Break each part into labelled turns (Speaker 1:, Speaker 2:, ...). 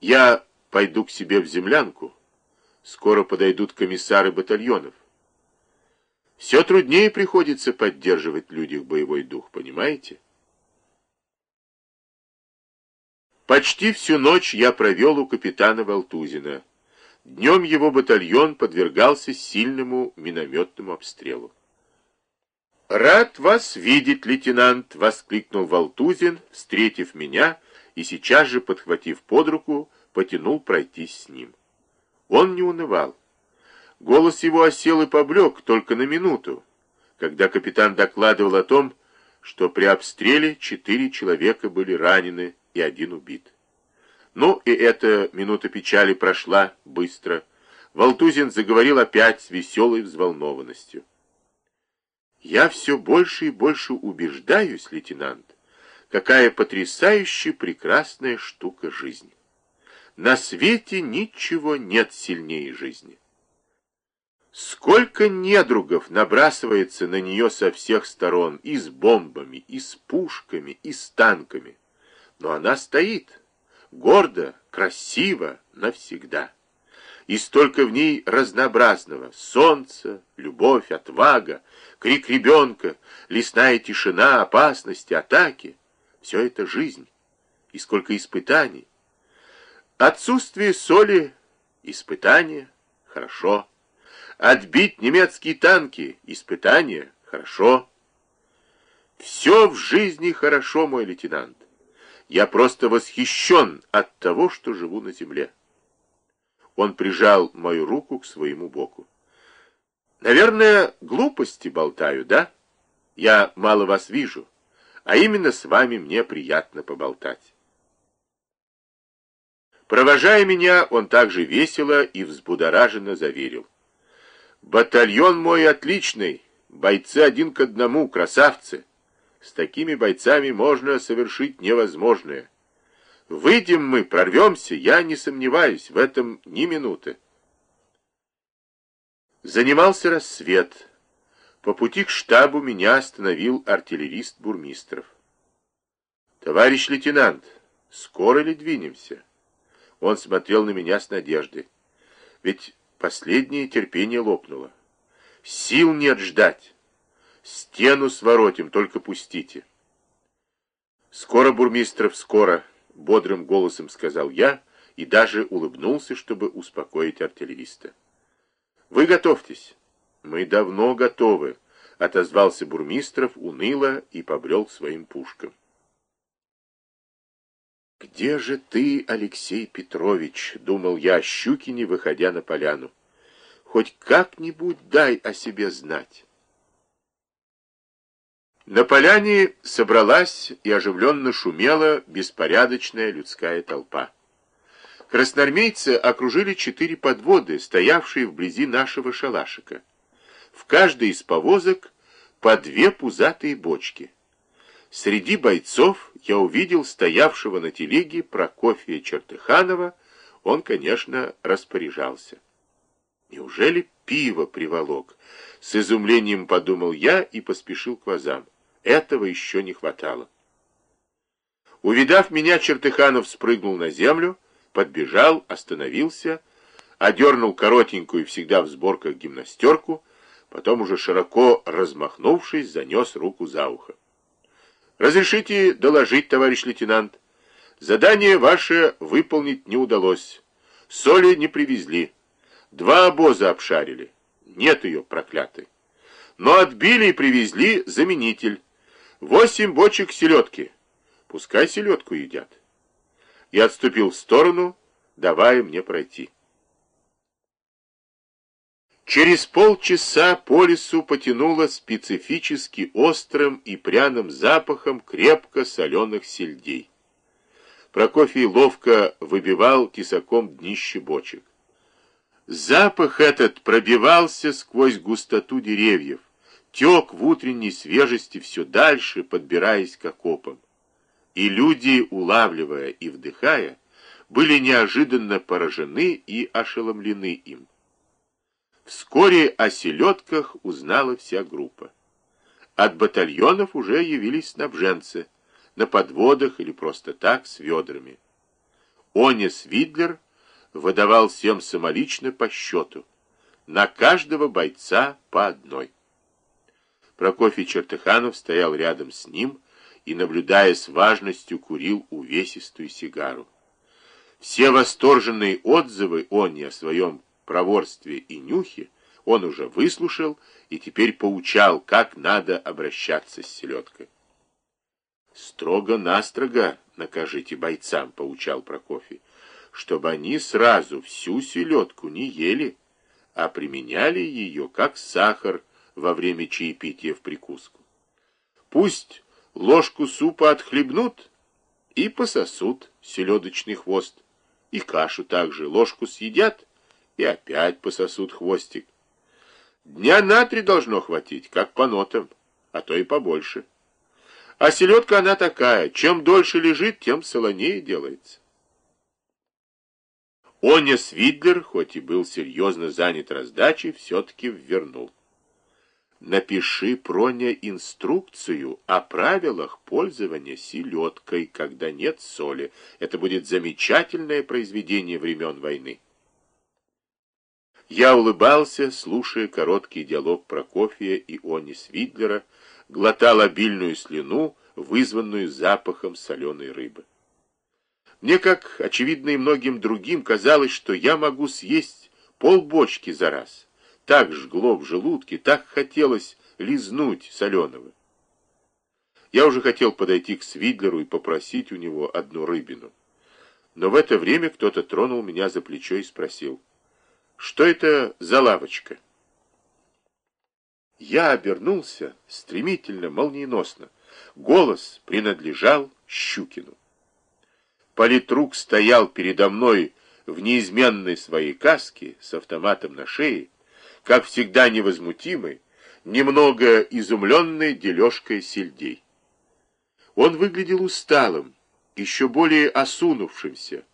Speaker 1: Я пойду к себе в землянку. Скоро подойдут комиссары батальонов. Все труднее приходится поддерживать людях боевой дух, понимаете? Почти всю ночь я провел у капитана Валтузина. Днем его батальон подвергался сильному минометному обстрелу. «Рад вас видеть, лейтенант!» — воскликнул Валтузин, встретив меня, и сейчас же, подхватив под руку, потянул пройтись с ним. Он не унывал. Голос его осел и поблек только на минуту, когда капитан докладывал о том, что при обстреле четыре человека были ранены и один убит. Ну и эта минута печали прошла быстро. Валтузин заговорил опять с веселой взволнованностью. «Я все больше и больше убеждаюсь, лейтенант, какая потрясающе прекрасная штука жизнь. На свете ничего нет сильнее жизни. Сколько недругов набрасывается на нее со всех сторон, и с бомбами, и с пушками, и с танками. Но она стоит, гордо, красиво, навсегда. И столько в ней разнообразного — солнце, любовь, отвага, крик ребенка, лесная тишина, опасности, атаки — все это жизнь. И сколько испытаний. Отсутствие соли — испытание, хорошо. Отбить немецкие танки — испытание, хорошо. Все в жизни хорошо, мой лейтенант. Я просто восхищен от того, что живу на земле. Он прижал мою руку к своему боку. Наверное, глупости болтаю, да? Я мало вас вижу, а именно с вами мне приятно поболтать. Провожая меня, он также весело и взбудораженно заверил. Батальон мой отличный, бойцы один к одному, красавцы. С такими бойцами можно совершить невозможное. Выйдем мы, прорвемся, я не сомневаюсь, в этом ни минуты. Занимался рассвет. По пути к штабу меня остановил артиллерист Бурмистров. «Товарищ лейтенант, скоро ли двинемся?» Он смотрел на меня с надеждой. Ведь последнее терпение лопнуло. Сил нет ждать. Стену своротим, только пустите. Скоро, Бурмистров, скоро, бодрым голосом сказал я и даже улыбнулся, чтобы успокоить артиллериста. Вы готовьтесь. Мы давно готовы, отозвался Бурмистров уныло и побрел к своим пушкам. «Где же ты, Алексей Петрович?» — думал я о Щукине, выходя на поляну. «Хоть как-нибудь дай о себе знать». На поляне собралась и оживленно шумела беспорядочная людская толпа. Красноармейцы окружили четыре подводы, стоявшие вблизи нашего шалашика. В каждой из повозок по две пузатые бочки. Среди бойцов я увидел стоявшего на телеге Прокофия Чертыханова, он, конечно, распоряжался. Неужели пиво приволок? С изумлением подумал я и поспешил к вазам. Этого еще не хватало. Увидав меня, Чертыханов спрыгнул на землю, подбежал, остановился, одернул коротенькую всегда в сборках гимнастерку, потом уже широко размахнувшись, занес руку за ухо. «Разрешите доложить, товарищ лейтенант? Задание ваше выполнить не удалось. Соли не привезли. Два обоза обшарили. Нет ее, проклятой. Но отбили и привезли заменитель. Восемь бочек селедки. Пускай селедку едят. И отступил в сторону, давая мне пройти. Через полчаса по лесу потянуло специфически острым и пряным запахом крепко соленых сельдей. Прокофий ловко выбивал тесаком днище бочек. Запах этот пробивался сквозь густоту деревьев, тек в утренней свежести все дальше, подбираясь к окопам. И люди, улавливая и вдыхая, были неожиданно поражены и ошеломлены им. Вскоре о селедках узнала вся группа. От батальонов уже явились снабженцы, на подводах или просто так, с ведрами. Онес Видлер выдавал всем самолично по счету. На каждого бойца по одной. Прокофий Чертыханов стоял рядом с ним и, наблюдая с важностью, курил увесистую сигару. Все восторженные отзывы Они о своем проворстве и нюхе он уже выслушал и теперь поучал, как надо обращаться с селедкой. «Строго-настрого накажите бойцам», — поучал Прокофий, «чтобы они сразу всю селедку не ели, а применяли ее как сахар во время чаепития в прикуску. Пусть ложку супа отхлебнут и пососут селедочный хвост, и кашу также ложку съедят и опять пососут хвостик. Дня на три должно хватить, как по нотам, а то и побольше. А селедка она такая, чем дольше лежит, тем солонее делается. Онес Видлер, хоть и был серьезно занят раздачей, все-таки ввернул. Напиши, Проня, инструкцию о правилах пользования селедкой, когда нет соли. Это будет замечательное произведение времен войны. Я улыбался, слушая короткий диалог Прокофия и Онис Видлера, глотал обильную слюну, вызванную запахом соленой рыбы. Мне, как очевидно и многим другим, казалось, что я могу съесть полбочки за раз. Так жгло в желудке, так хотелось лизнуть соленого. Я уже хотел подойти к Свидлеру и попросить у него одну рыбину. Но в это время кто-то тронул меня за плечо и спросил, что это за лавочка? Я обернулся стремительно, молниеносно. Голос принадлежал Щукину. Политрук стоял передо мной в неизменной своей каске с автоматом на шее, как всегда невозмутимый, немного изумленный дележкой сельдей. Он выглядел усталым, еще более осунувшимся.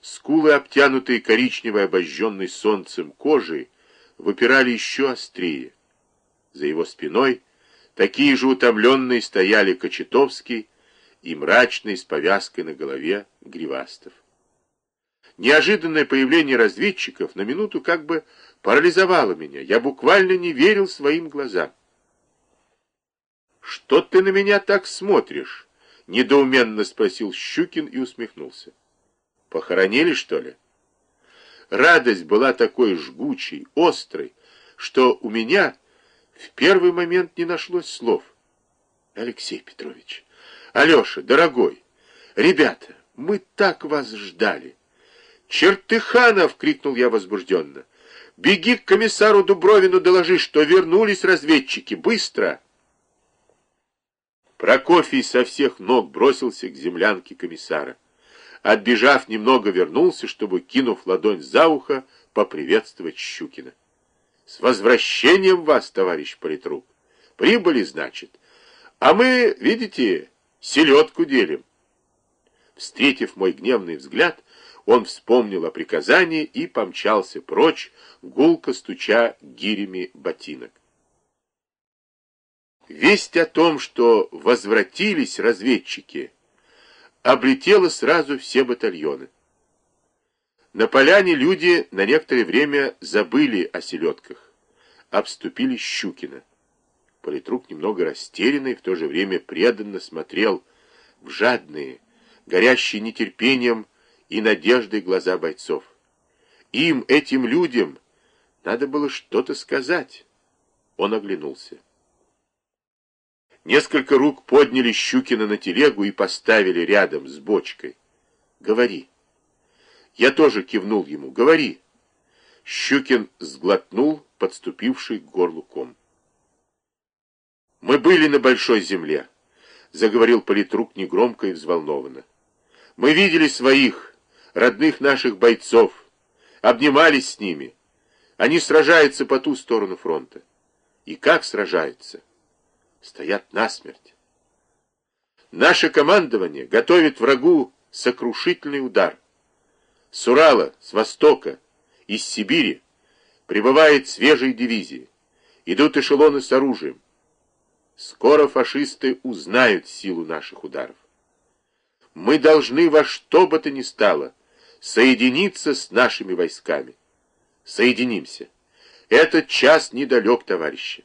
Speaker 1: Скулы, обтянутые коричневой обожженной солнцем кожей, выпирали еще острее. За его спиной такие же утомленные стояли Кочетовский и мрачный с повязкой на голове Гривастов. Неожиданное появление разведчиков на минуту как бы парализовало меня. Я буквально не верил своим глазам. «Что ты на меня так смотришь?» — недоуменно спросил Щукин и усмехнулся. «Похоронили, что ли?» Радость была такой жгучей, острой, что у меня в первый момент не нашлось слов. «Алексей Петрович, Алеша, дорогой, ребята, мы так вас ждали!» «Чертыханов!» — крикнул я возбужденно. «Беги к комиссару Дубровину, доложи, что вернулись разведчики! Быстро!» Прокофий со всех ног бросился к землянке комиссара. Отбежав немного, вернулся, чтобы, кинув ладонь за ухо, поприветствовать Щукина. «С возвращением вас, товарищ политрук! Прибыли, значит. А мы, видите, селедку делим». Встретив мой гневный взгляд, он вспомнил о приказании и помчался прочь, гулко стуча гирями ботинок. Весть о том, что возвратились разведчики, облетела сразу все батальоны. На поляне люди на некоторое время забыли о селедках, обступили Щукина. Политрук немного растерянный, в то же время преданно смотрел в жадные, горящие нетерпением, и надеждой глаза бойцов. Им, этим людям, надо было что-то сказать. Он оглянулся. Несколько рук подняли Щукина на телегу и поставили рядом с бочкой. «Говори». Я тоже кивнул ему. «Говори». Щукин сглотнул, подступивший к горлу ком. «Мы были на большой земле», — заговорил политрук негромко и взволнованно. «Мы видели своих, родных наших бойцов, обнимались с ними. Они сражаются по ту сторону фронта. И как сражаются? Стоят насмерть. Наше командование готовит врагу сокрушительный удар. С Урала, с востока, из Сибири прибывает свежие дивизии. Идут эшелоны с оружием. Скоро фашисты узнают силу наших ударов. Мы должны во что бы то ни стало соединиться с нашими войсками. Соединимся. Этот час недалек, товарищи.